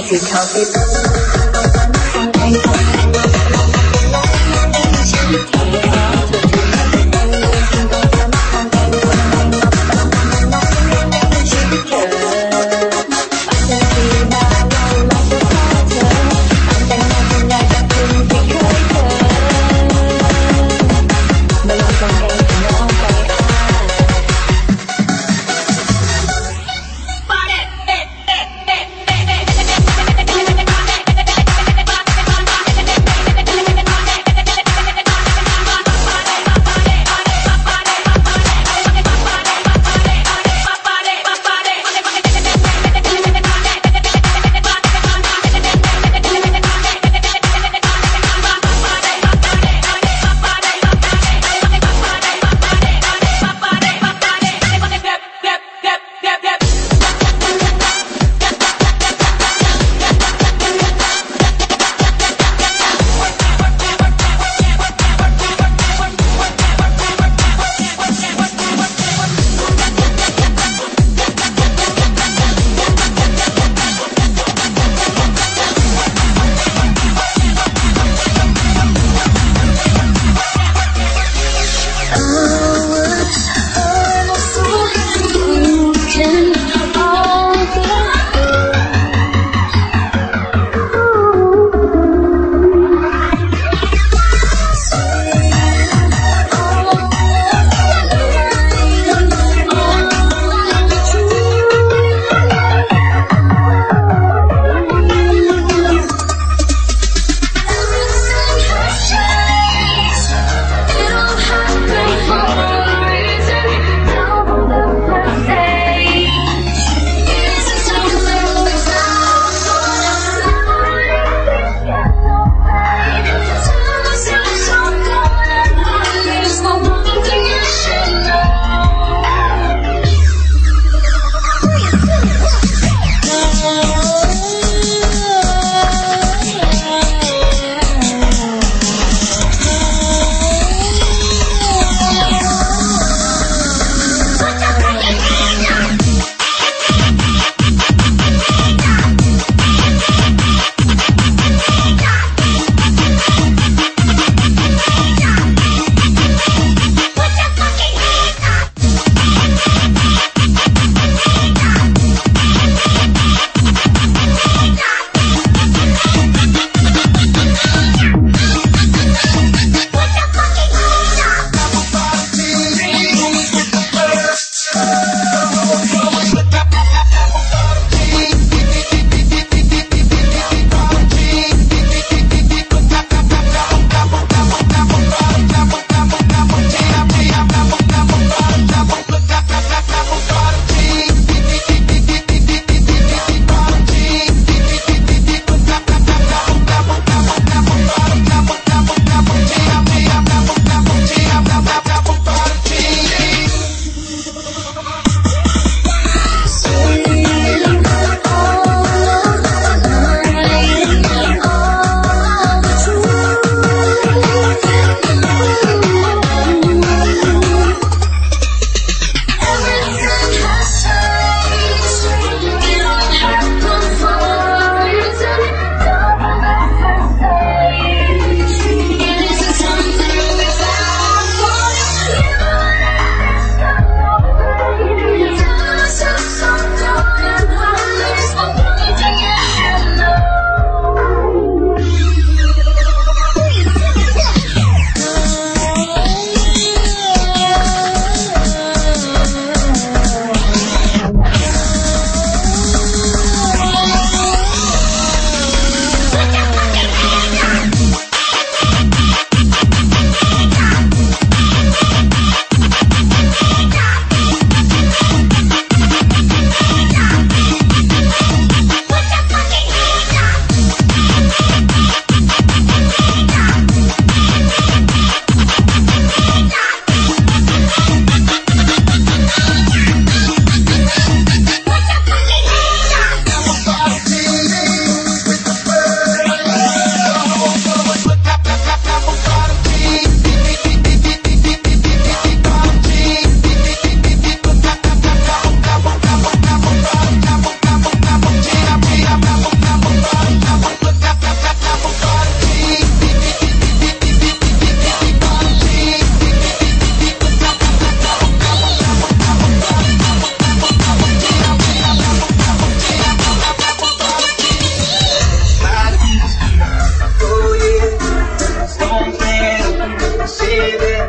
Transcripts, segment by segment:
Thank you count.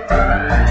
Thank.